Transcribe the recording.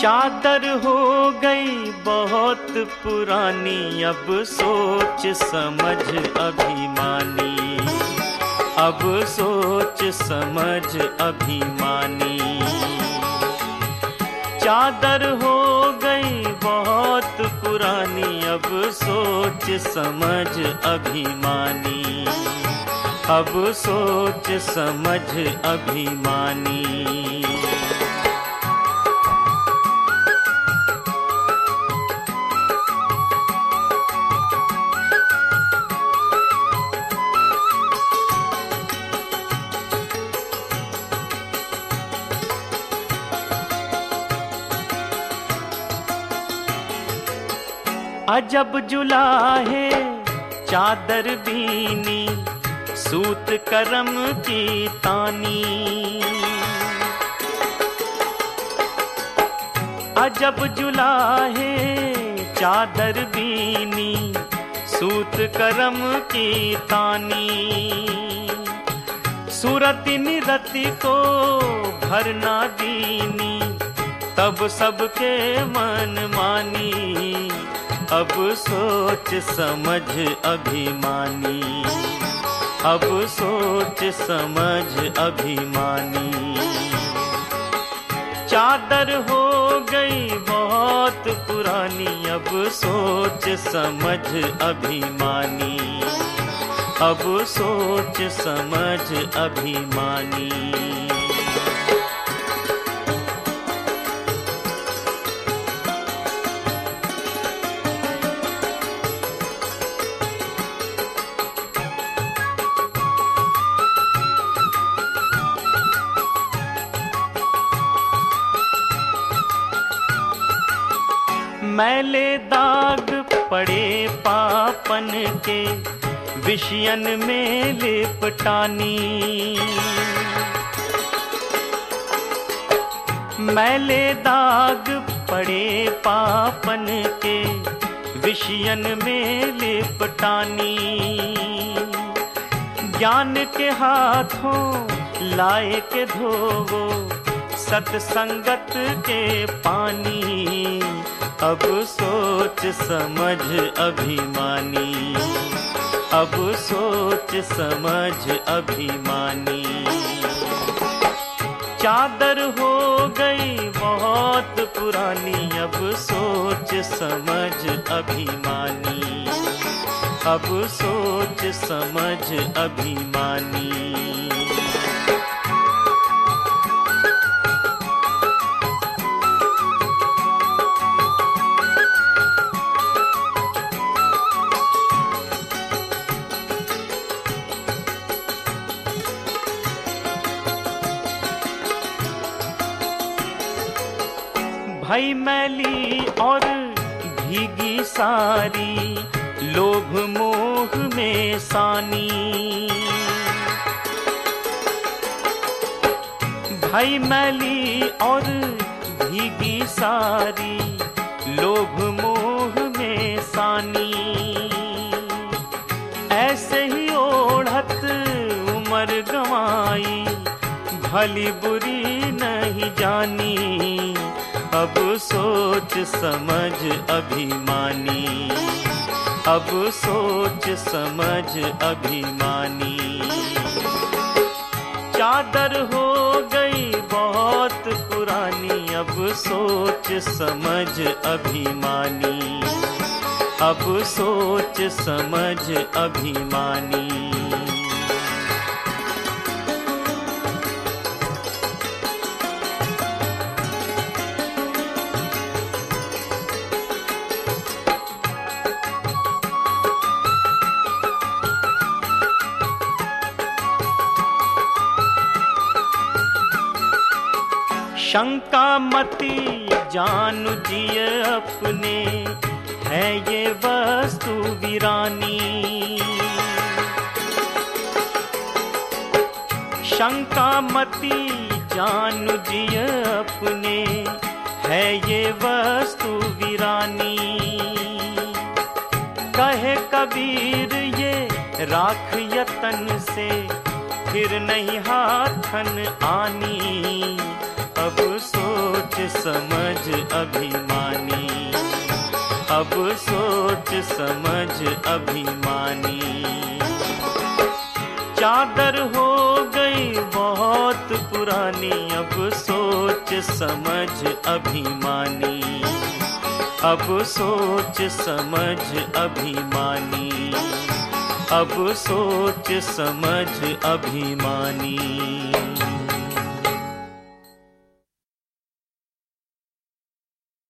चादर हो गई बहुत पुरानी, अब सोच समझ अभिमानी। अब सोच समझ अभिमानी। चादर हो गई बहुत पुरानी, अब सोच समझ अभिमानी। अब सोच समझ अभिमानी। अजब जुला है चादर बीनी, सूत करम की तानी। अजब जुला है चादर बीनी, सूत करम की तानी। सूरति निरति को भरना दीनी, तब सबके मन मानी। अब सोच समझ अभिमानी। अब सोच समझ अभिमानी। चादर हो गई बहुत पुरानी, अब सोच समझ अभिमानी। अब सोच समझ अभिमानी। मैले दाग पड़े पापन के, विषयन में लिपटानी मैले दाग पड़े पापन के, विषयन में लिपटानी ज्ञान के हाथों लाए के धोवो, सत्संगत के पानी। अब सोच समझ अभिमानी। अब सोच समझ अभिमानी। चादर हो गई बहुत पुरानी, अब सोच समझ अभिमानी। अब सोच समझ अभिमानी। भई मैली और भीगी सारी, लोभ मोह में सानी। भाई मैली और भीगी सारी, लोभ मोह में सानी। ऐसे ही ओढ़त उम्र गवाई, भली बुरी नहीं जानी। अब सोच समझ अभिमानी। अब सोच समझ अभिमानी। चादर हो गई बहुत पुरानी, अब सोच समझ अभिमानी। अब सोच समझ अभिमानी। शंका मती जान जिय अपने, है ये वस्तु वीरानी। शंका मती जान जिय अपने, है ये वस्तु वीरानी। कहे कबीर, ये राख यतन से, फिर नहीं हाथन आनी। अब सोच समझ अभिमानी। अब सोच समझ अभिमानी। चादर हो गई बहुत पुरानी, अब सोच समझ अभिमानी। अब सोच समझ अभिमानी। अब सोच समझ अभिमानी।